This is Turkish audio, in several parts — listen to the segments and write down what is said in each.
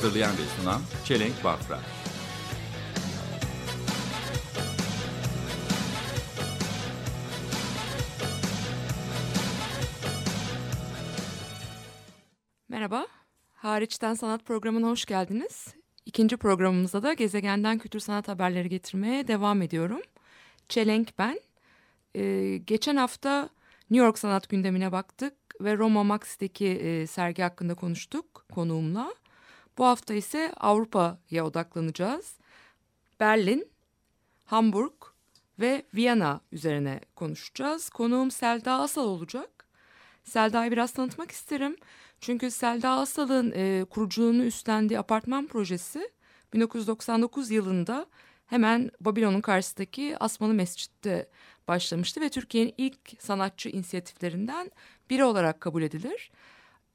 Hazırlayan ve sunan Çelenk Bafra. Merhaba, Hariçten Sanat programına hoş geldiniz. İkinci programımızda da gezegenden kültür sanat haberleri getirmeye devam ediyorum. Çelenk ben. Ee, geçen hafta New York sanat gündemine baktık ve Roma Max'teki e, sergi hakkında konuştuk konuğumla. Bu hafta ise Avrupa'ya odaklanacağız. Berlin, Hamburg ve Viyana üzerine konuşacağız. Konuğum Selda Asal olacak. Selda'yı biraz tanıtmak isterim. Çünkü Selda Asal'ın e, kuruculuğunu üstlendiği apartman projesi 1999 yılında hemen Babilon'un karşısındaki Asmalı Mescid'de başlamıştı ve Türkiye'nin ilk sanatçı inisiyatiflerinden biri olarak kabul edilir.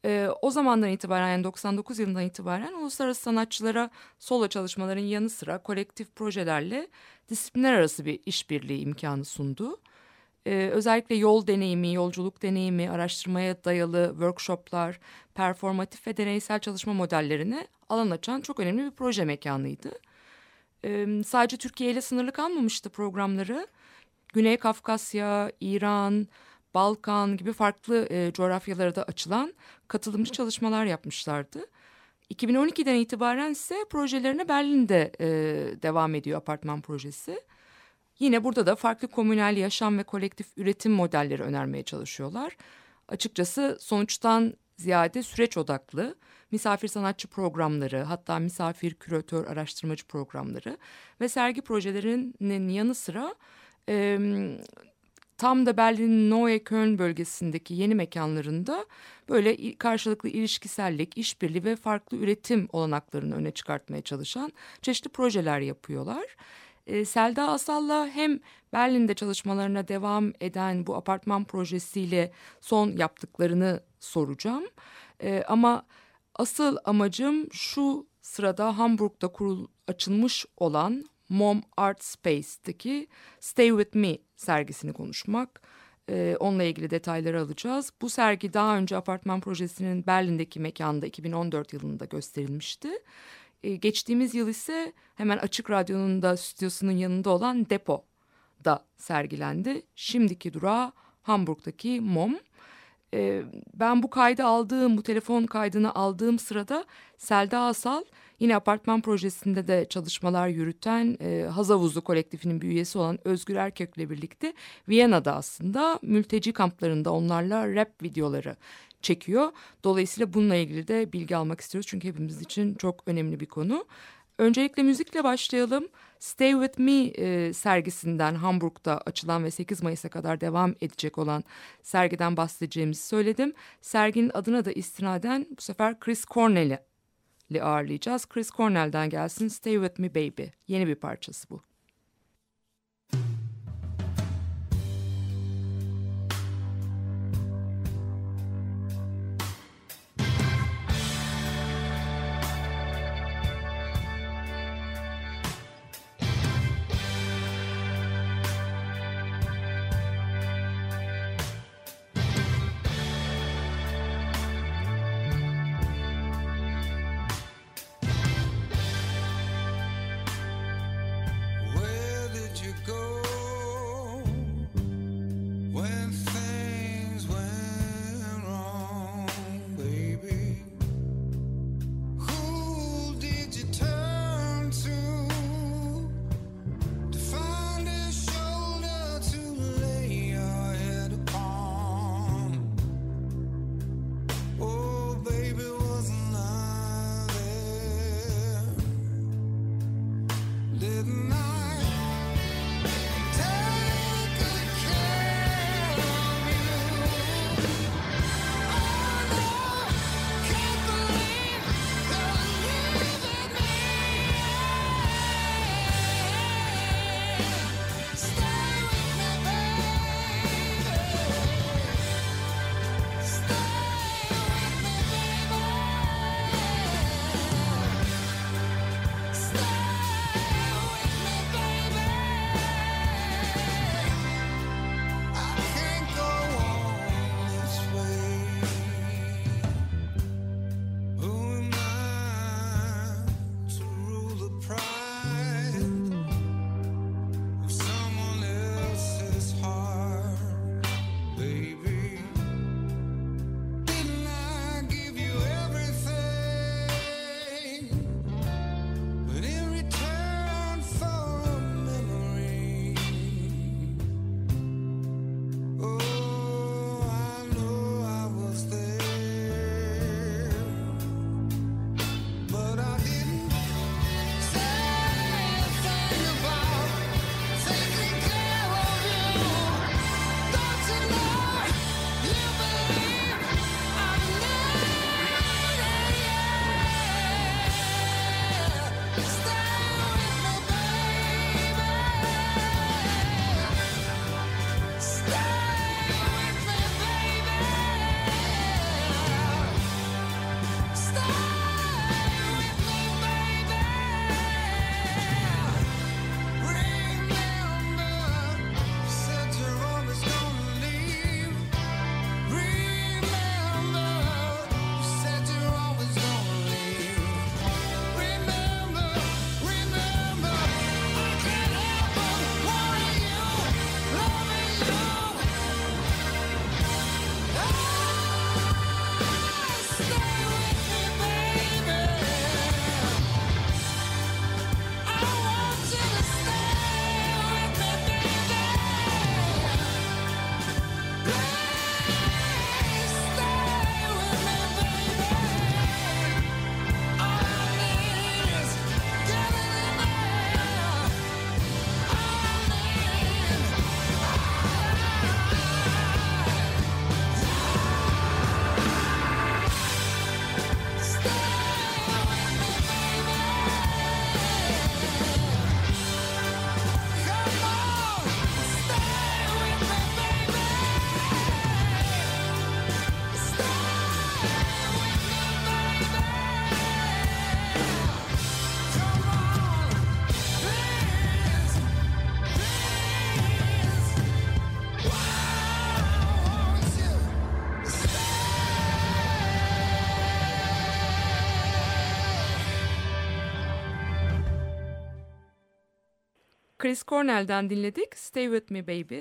E, o zamandan itibaren yani 99 yılından itibaren uluslararası sanatçılara solo çalışmaların yanı sıra kolektif projelerle disiplinler arası bir işbirliği imkanı sundu. Ee, özellikle yol deneyimi, yolculuk deneyimi, araştırmaya dayalı workshoplar, performatif ve deneysel çalışma modellerine alan açan çok önemli bir proje mekanıydı. Ee, sadece Türkiye ile sınırlı kalmamıştı programları. Güney Kafkasya, İran, Balkan gibi farklı e, coğrafyalara da açılan katılımcı çalışmalar yapmışlardı. 2012'den itibaren ise projelerine Berlin'de e, devam ediyor apartman projesi. Yine burada da farklı komünel yaşam ve kolektif üretim modelleri önermeye çalışıyorlar. Açıkçası sonuçtan ziyade süreç odaklı misafir sanatçı programları hatta misafir küratör araştırmacı programları ve sergi projelerinin yanı sıra e, tam da Berlin'in Neue Köln bölgesindeki yeni mekanlarında böyle karşılıklı ilişkisellik, işbirliği ve farklı üretim olanaklarını öne çıkartmaya çalışan çeşitli projeler yapıyorlar. E, Selda Asal'la hem Berlin'de çalışmalarına devam eden bu apartman projesiyle son yaptıklarını soracağım. E, ama asıl amacım şu sırada Hamburg'da kurul açılmış olan Mom Art Space'teki Stay With Me sergisini konuşmak. Ee, onunla ilgili detayları alacağız. Bu sergi daha önce apartman projesinin Berlin'deki mekanda 2014 yılında gösterilmişti. Ee, geçtiğimiz yıl ise hemen Açık Radyo'nun da stüdyosunun yanında olan Depo'da sergilendi. Şimdiki durağı Hamburg'daki MOM. Ee, ben bu kaydı aldığım, bu telefon kaydını aldığım sırada Selda Asal yine apartman projesinde de çalışmalar yürüten e, Hazavuzu kolektifinin bir üyesi olan Özgür Erkök'le birlikte Viyana'da aslında mülteci kamplarında onlarla rap videoları çekiyor. Dolayısıyla bununla ilgili de bilgi almak istiyoruz çünkü hepimiz için çok önemli bir konu. Öncelikle müzikle başlayalım. Stay With Me e, sergisinden Hamburg'da açılan ve 8 Mayıs'a kadar devam edecek olan sergiden bahsedeceğimizi söyledim. Serginin adına da istinaden bu sefer Chris Cornell'i ağırlayacağız. Chris Cornell'den gelsin Stay With Me Baby. Yeni bir parçası bu. Chris Cornell'den dinledik Stay With Me Baby.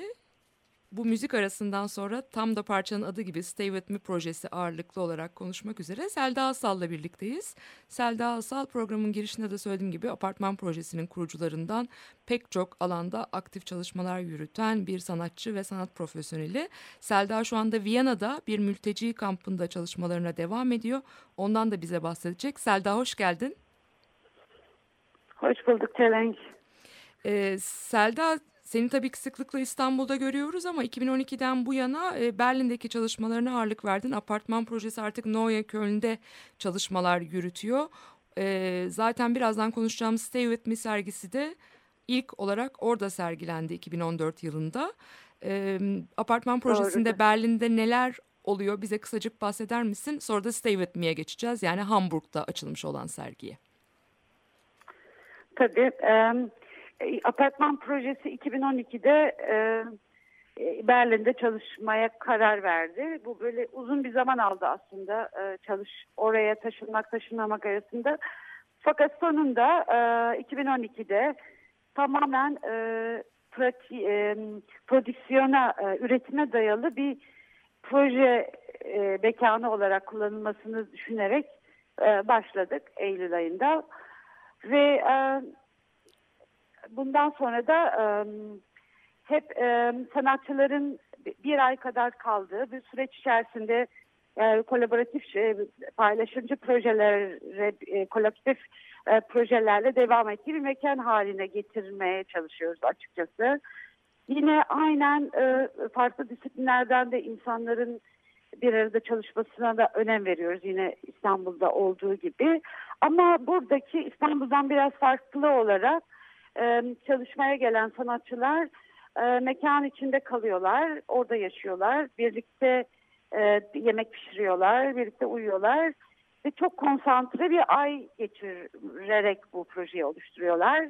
Bu müzik arasından sonra tam da parçanın adı gibi Stay With Me projesi ağırlıklı olarak konuşmak üzere Selda Asal'la birlikteyiz. Selda Asal programın girişinde de söylediğim gibi apartman projesinin kurucularından pek çok alanda aktif çalışmalar yürüten bir sanatçı ve sanat profesyoneli. Selda şu anda Viyana'da bir mülteci kampında çalışmalarına devam ediyor. Ondan da bize bahsedecek. Selda hoş geldin. Hoş bulduk Çelenk. Ee, Selda seni tabii ki sıklıkla İstanbul'da görüyoruz ama 2012'den bu yana e, Berlin'deki çalışmalarına ağırlık verdin. Apartman projesi artık Neue Köln'de çalışmalar yürütüyor. E, zaten birazdan konuşacağım Stay With Me sergisi de ilk olarak orada sergilendi 2014 yılında. E, apartman projesinde Doğrudur. Berlin'de neler oluyor bize kısacık bahseder misin? Sonra da Stay With Me'ye geçeceğiz yani Hamburg'da açılmış olan sergiye. Tabii. E, apartman projesi 2012'de e, e, Berlin'de çalışmaya karar verdi. Bu böyle uzun bir zaman aldı aslında e, çalış oraya taşınmak taşınmamak arasında. Fakat sonunda e, 2012'de tamamen e, prati, e, prodüksiyona, e, üretime dayalı bir proje e, mekanı olarak kullanılmasını düşünerek e, başladık Eylül ayında. Ve e, bundan sonra da e, hep e, sanatçıların bir ay kadar kaldığı bir süreç içerisinde e, kolaboratif e, paylaşımcı projelere, e, kolektif e, projelerle devam ettiği bir mekan haline getirmeye çalışıyoruz açıkçası. Yine aynen e, farklı disiplinlerden de insanların bir arada çalışmasına da önem veriyoruz yine İstanbul'da olduğu gibi. Ama buradaki İstanbul'dan biraz farklı olarak çalışmaya gelen sanatçılar mekan içinde kalıyorlar, orada yaşıyorlar, birlikte yemek pişiriyorlar, birlikte uyuyorlar ve çok konsantre bir ay geçirerek bu projeyi oluşturuyorlar.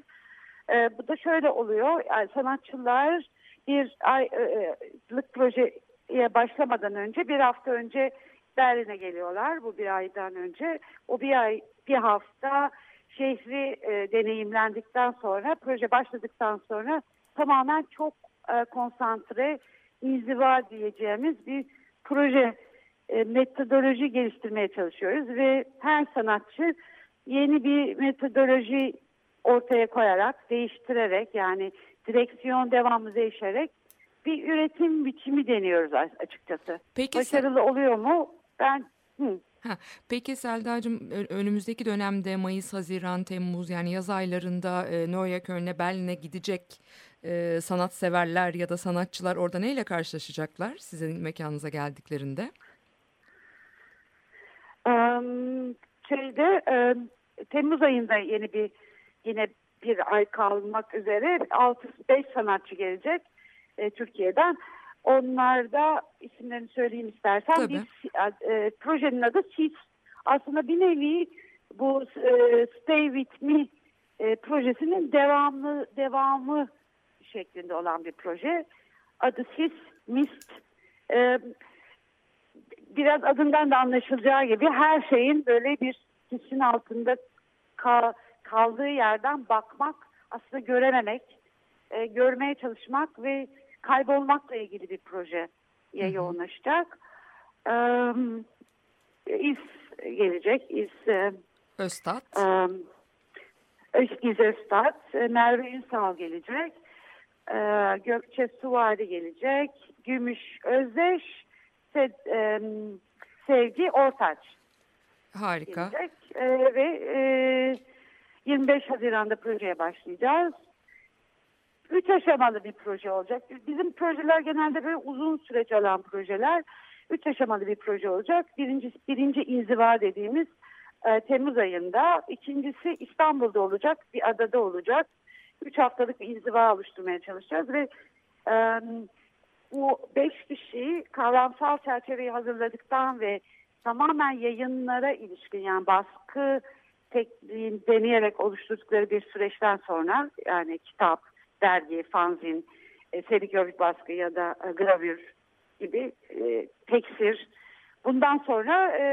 Bu da şöyle oluyor, yani sanatçılar bir aylık projeye başlamadan önce bir hafta önce Berlin'e geliyorlar bu bir aydan önce. O bir ay bir hafta şehri e, deneyimlendikten sonra proje başladıktan sonra tamamen çok e, konsantre inziva diyeceğimiz bir proje e, metodoloji geliştirmeye çalışıyoruz ve her sanatçı yeni bir metodoloji ortaya koyarak değiştirerek yani direksiyon devamlı değişerek bir üretim biçimi deniyoruz açıkçası. Peki, Başarılı oluyor mu? Ben hı. Ha, peki Selda'cığım önümüzdeki dönemde Mayıs, Haziran, Temmuz yani yaz aylarında e, Neue Köln'e, Berlin'e gidecek e, sanatseverler ya da sanatçılar orada neyle karşılaşacaklar sizin mekanınıza geldiklerinde? Um, şeyde e, Temmuz ayında yeni bir yine bir ay kalmak üzere 6-5 sanatçı gelecek e, Türkiye'den. Onlar da isimlerini söyleyeyim istersen. Tabii. Bir, e, projenin adı SIS. Aslında bir nevi bu e, Stay With Me e, projesinin devamlı devamı şeklinde olan bir proje. Adı SIS, MIST. E, biraz adından da anlaşılacağı gibi her şeyin böyle bir sisin altında kal- kaldığı yerden bakmak, aslında görememek, e, görmeye çalışmak ve kaybolmakla ilgili bir projeye yoğunlaşacak. E, İz gelecek, İz, e, Öztat. e, İz Öztat, e, Merve Ünsal gelecek, e, Gökçe Suvari gelecek, Gümüş Özdeş, Se- e, Sevgi Ortaç Harika. gelecek E, ve e, 25 Haziran'da projeye başlayacağız. Üç aşamalı bir proje olacak. Bizim projeler genelde böyle uzun süreç alan projeler. Üç aşamalı bir proje olacak. Birinci, birinci inziva dediğimiz e, Temmuz ayında. İkincisi İstanbul'da olacak, bir adada olacak. Üç haftalık bir inziva oluşturmaya çalışacağız ve e, bu beş kişiyi kavramsal çerçeveyi hazırladıktan ve tamamen yayınlara ilişkin yani baskı tekniğini deneyerek oluşturdukları bir süreçten sonra yani kitap, dergi, fanzin, e, seri baskı ya da e, gravür gibi e, teksir. Bundan sonra e,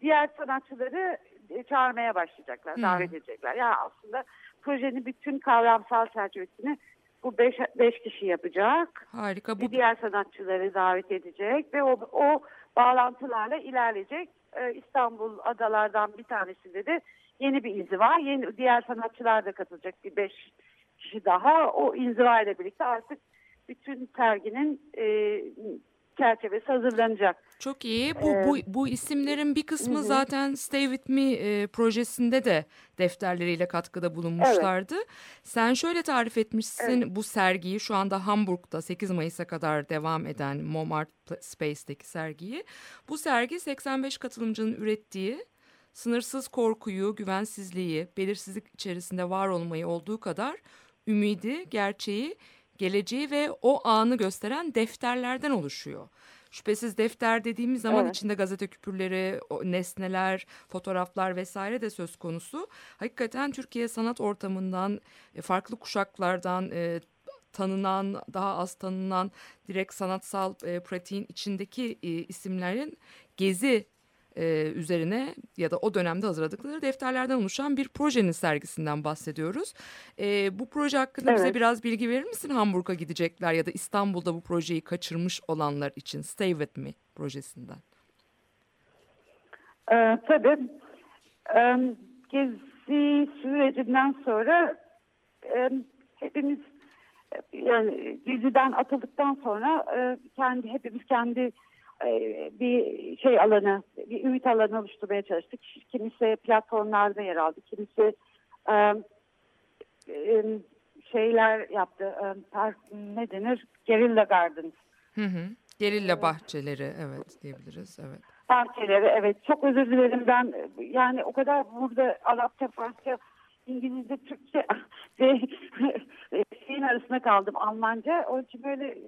diğer sanatçıları e, çağırmaya başlayacaklar, Hmm. davet edecekler. Yani aslında projenin bütün kavramsal çerçevesini bu beş, beş kişi yapacak. Harika. Bu diğer sanatçıları davet edecek ve o, o bağlantılarla ilerleyecek. Ee, İstanbul adalardan bir tanesinde de yeni bir inziva. Yeni, diğer sanatçılar da katılacak bir beş kişi daha. O inziva ile birlikte artık bütün serginin e, çerçevesi hazırlanacak. Çok iyi. Bu, bu, bu isimlerin bir kısmı zaten Stay With Me e, projesinde de defterleriyle katkıda bulunmuşlardı. Sen şöyle tarif etmişsin bu sergiyi şu anda Hamburg'da 8 Mayıs'a kadar devam eden Momart Space'teki sergiyi. Bu sergi 85 katılımcının ürettiği sınırsız korkuyu, güvensizliği, belirsizlik içerisinde var olmayı olduğu kadar ümidi, gerçeği, geleceği ve o anı gösteren defterlerden oluşuyor. Şüphesiz defter dediğimiz zaman Evet. içinde gazete küpürleri, nesneler, fotoğraflar vesaire de söz konusu. Hakikaten Türkiye sanat ortamından, e, farklı kuşaklardan e, tanınan, daha az tanınan direkt sanatsal e, pratiğin içindeki e, isimlerin gezi e, üzerine ya da o dönemde hazırladıkları defterlerden oluşan bir projenin sergisinden bahsediyoruz. E, bu proje hakkında bize Evet. biraz bilgi verir misin? Hamburg'a gidecekler ya da İstanbul'da bu projeyi kaçırmış olanlar için Stay With Me projesinden. Ee, tabii. Ee, gezi sürecinden sonra e, hepimiz e, yani geziden atıldıktan sonra e, kendi hepimiz kendi e, bir şey alanı, bir ümit alanı oluşturmaya çalıştık. Kimisi platformlarda yer aldı, kimisi e, e, şeyler yaptı. E, ne denir? Guerrilla Gardens. Hı hı. Gerilla bahçeleri evet diyebiliriz evet. Bahçeleri evet çok özür dilerim ben e, yani o kadar burada Arapça, Farsça, İngilizce, Türkçe ve şeyin arasında kaldım Almanca. Onun için böyle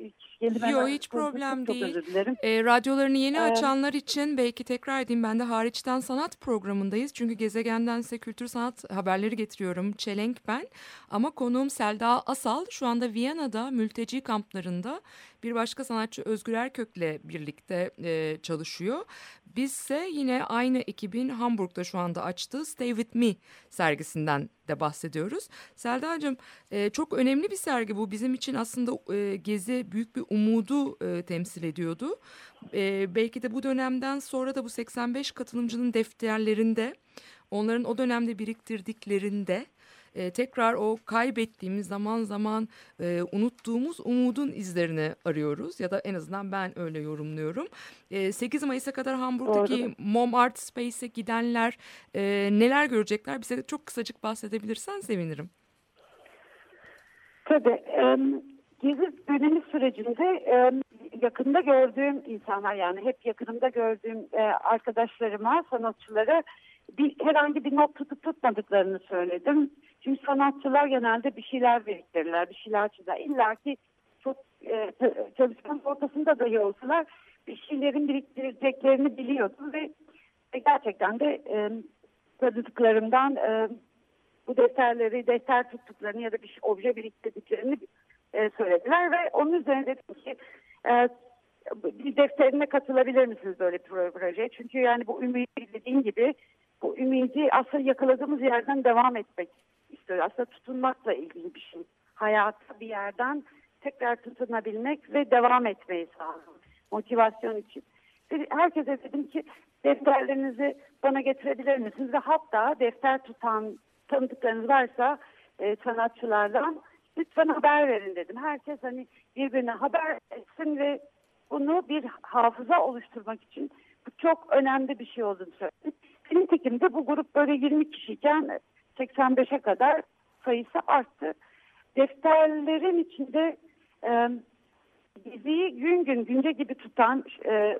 kelimeler Yo, hiç problem çok, değil. Çok özür dilerim. E, radyolarını yeni Ee, açanlar için belki tekrar edeyim ben de hariçten sanat programındayız. Çünkü gezegenden size kültür sanat haberleri getiriyorum. Çelenk ben ama konuğum Selda Asal şu anda Viyana'da mülteci kamplarında bir başka sanatçı Özgür Erkök'le birlikte e, çalışıyor. Bizse yine aynı ekibin Hamburg'da şu anda açtığı Stay With Me sergisinden de bahsediyoruz. Selda'cığım e, çok önemli bir sergi bu. Bizim için aslında e, Gezi büyük bir umudu e, temsil ediyordu. E, belki de bu dönemden sonra da bu 85 katılımcının defterlerinde, onların o dönemde biriktirdiklerinde e, tekrar o kaybettiğimiz zaman zaman e, unuttuğumuz umudun izlerini arıyoruz ya da en azından ben öyle yorumluyorum. E, 8 Mayıs'a kadar Hamburg'daki Mom Art Space'e gidenler e, neler görecekler bize çok kısacık bahsedebilirsen sevinirim. Tabii. E, gezi dönemi sürecinde e, yakında gördüğüm insanlar yani hep yakınımda gördüğüm e, arkadaşlarıma, sanatçılara bir, herhangi bir not tutup tutmadıklarını söyledim. Çünkü sanatçılar genelde bir şeyler biriktirirler, bir şeyler çizer. İlla ki çok e, çalışmanın ortasında dahi olsalar bir şeylerin biriktireceklerini biliyordum ve, ve gerçekten de e, tanıdıklarımdan e, bu defterleri, defter tuttuklarını ya da bir şey, obje biriktirdiklerini e, söylediler ve onun üzerine dedim ki e, bir defterine katılabilir misiniz böyle bir proje? Çünkü yani bu ümidi dediğim gibi bu ümidi aslında yakaladığımız yerden devam etmek istiyor. Aslında tutunmakla ilgili bir şey. Hayata bir yerden tekrar tutunabilmek ve devam etmeyi sağlamak. Motivasyon için. Herkese dedim ki defterlerinizi bana getirebilir misiniz? Ve hatta defter tutan tanıdıklarınız varsa e, sanatçılardan lütfen haber verin dedim. Herkes hani birbirine haber etsin ve bunu bir hafıza oluşturmak için bu çok önemli bir şey olduğunu söyledim. Nitekim de bu grup böyle 20 kişiyken 85'e kadar sayısı arttı. Defterlerin içinde e, diziyi gün gün günce gibi tutan e,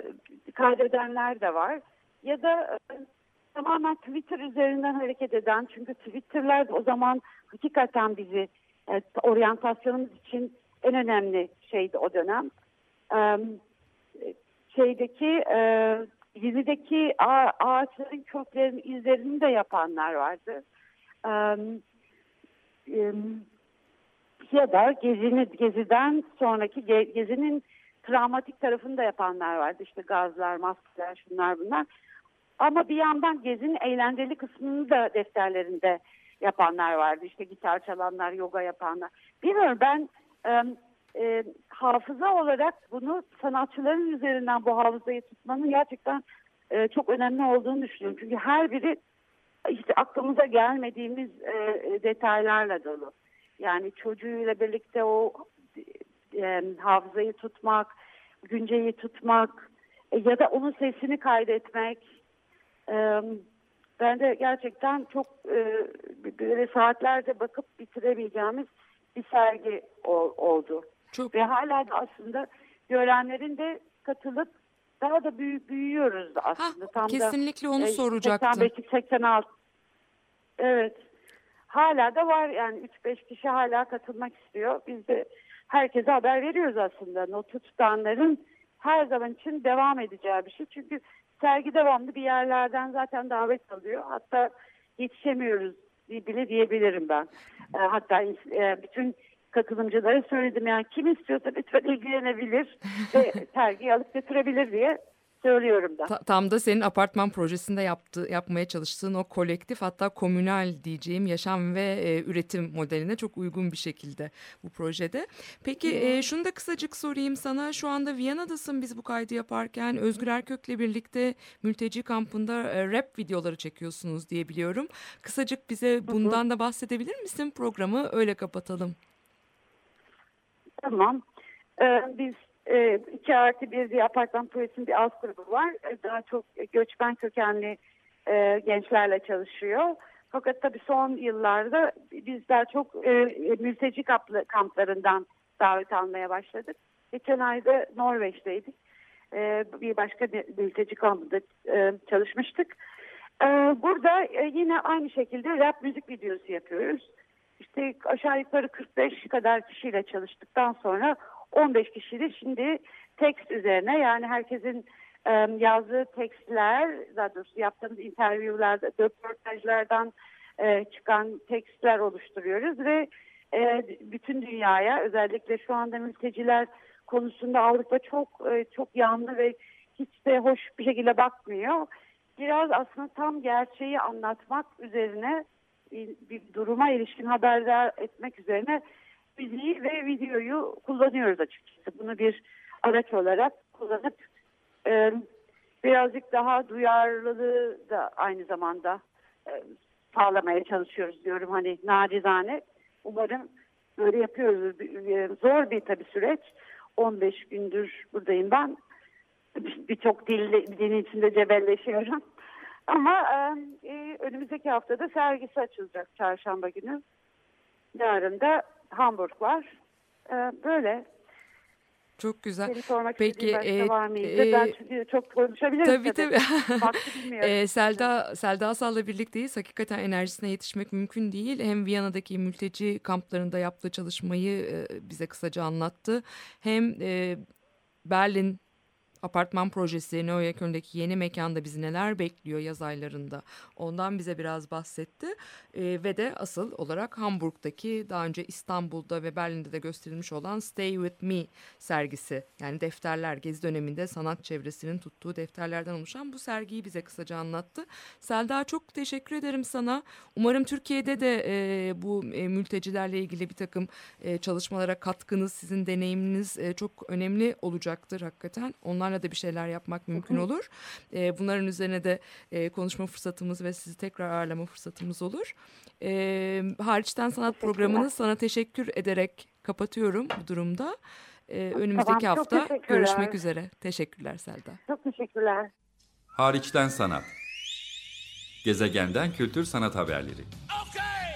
kaydedenler de var. Ya da e, tamamen Twitter üzerinden hareket eden çünkü Twitter'lar o zaman hakikaten bizi e, oryantasyonumuz için en önemli şeydi o dönem. E, şeydeki e, dizideki ağaçların köklerinin izlerini de yapanlar vardı. Ya da gezini, geziden sonraki gezinin travmatik tarafını da yapanlar vardı. İşte gazlar, maskeler, şunlar bunlar. Ama bir yandan gezinin eğlenceli kısmını da defterlerinde yapanlar vardı. İşte gitar çalanlar, yoga yapanlar. Bilmiyorum ben e, hafıza olarak bunu sanatçıların üzerinden bu hafızayı tutmanın gerçekten e, çok önemli olduğunu düşünüyorum. Çünkü her biri işte aklımıza gelmediğimiz e, detaylarla dolu. Yani çocuğuyla birlikte o e, hafızayı tutmak, günceyi tutmak e, ya da onun sesini kaydetmek. E, ben de gerçekten çok e, böyle saatlerce bakıp bitirebileceğimiz bir sergi o, oldu. Çok. Ve hala da aslında görenlerin de katılıp daha da büyü, büyüyoruz aslında. Ha, Tam kesinlikle da, onu e, soracaktım. 85-86 Evet. Hala da var yani 3-5 kişi hala katılmak istiyor. Biz de herkese haber veriyoruz aslında. Notu tutanların her zaman için devam edeceği bir şey. Çünkü sergi devamlı bir yerlerden zaten davet alıyor. Hatta yetişemiyoruz bile diyebilirim ben. E, hatta e, bütün katılımcılara söyledim yani kim istiyorsa lütfen ilgilenebilir ve sergi alıp götürebilir diye söylüyorum da. Ta, tam da senin apartman projesinde yaptı, yapmaya çalıştığın o kolektif hatta komünal diyeceğim yaşam ve e, üretim modeline çok uygun bir şekilde bu projede. Peki e, şunu da kısacık sorayım sana. Şu anda Viyana'dasın biz bu kaydı yaparken. Özgür Erkök'le birlikte mülteci kampında e, rap videoları çekiyorsunuz diye biliyorum. Kısacık bize bundan da bahsedebilir misin? Programı öyle kapatalım. Tamam. Ee, biz e, iki artı bir diye apartman projesinin bir alt grubu var. E, daha çok göçmen kökenli e, gençlerle çalışıyor. Fakat tabii son yıllarda biz daha çok e, mülteci kamplarından davet almaya başladık. Geçen ayda Norveç'teydik. E, bir başka bir mülteci kampında e, çalışmıştık. E, burada e, yine aynı şekilde rap müzik videosu yapıyoruz. İşte aşağı yukarı 45 kadar kişiyle çalıştıktan sonra 15 kişiyle şimdi tekst üzerine yani herkesin yazdığı tekstler, daha doğrusu yaptığımız interviewlarda, röportajlardan çıkan tekstler oluşturuyoruz ve bütün dünyaya özellikle şu anda mülteciler konusunda Avrupa çok çok yanlı ve hiç de hoş bir şekilde bakmıyor. Biraz aslında tam gerçeği anlatmak üzerine bir, duruma ilişkin haberdar etmek üzerine müziği ve videoyu kullanıyoruz açıkçası. Bunu bir araç olarak kullanıp e, birazcık daha duyarlılığı da aynı zamanda e, sağlamaya çalışıyoruz diyorum. Hani nacizane umarım böyle yapıyoruz. E, zor bir tabii süreç. 15 gündür buradayım ben. Birçok dil, dilin içinde cebelleşiyorum. Ama e, e, önümüzdeki haftada sergisi açılacak çarşamba günü. Yarın da Hamburg var. E, böyle. Çok güzel. Seni sormak Peki, e, var mıydı? e, ben çünkü çok konuşabilirim Tabii tabii. Bilmiyorum. Ee, Selda Selda Asal'la birlikteyiz. Hakikaten enerjisine yetişmek mümkün değil. Hem Viyana'daki mülteci kamplarında yaptığı çalışmayı e, bize kısaca anlattı. Hem e, Berlin apartman projesi Neukölln'deki yeni mekanda bizi neler bekliyor yaz aylarında ondan bize biraz bahsetti. Ee, ve de asıl olarak Hamburg'daki daha önce İstanbul'da ve Berlin'de de gösterilmiş olan Stay With Me sergisi yani defterler gezi döneminde sanat çevresinin tuttuğu defterlerden oluşan bu sergiyi bize kısaca anlattı. Selda çok teşekkür ederim sana. Umarım Türkiye'de de e, bu e, mültecilerle ilgili bir takım e, çalışmalara katkınız, sizin deneyiminiz e, çok önemli olacaktır hakikaten. Onlarla da bir şeyler yapmak mümkün olur. E, bunların üzerine de e, konuşma fırsatımız ve sizi tekrar ağırlama fırsatımız olur. E, hariçten sanat programını sana teşekkür ederek kapatıyorum bu durumda. E, önümüzdeki çok hafta görüşmek üzere. Teşekkürler Selda. Çok teşekkürler. Hariçten sanat. Gezegenden kültür sanat haberleri. Okay,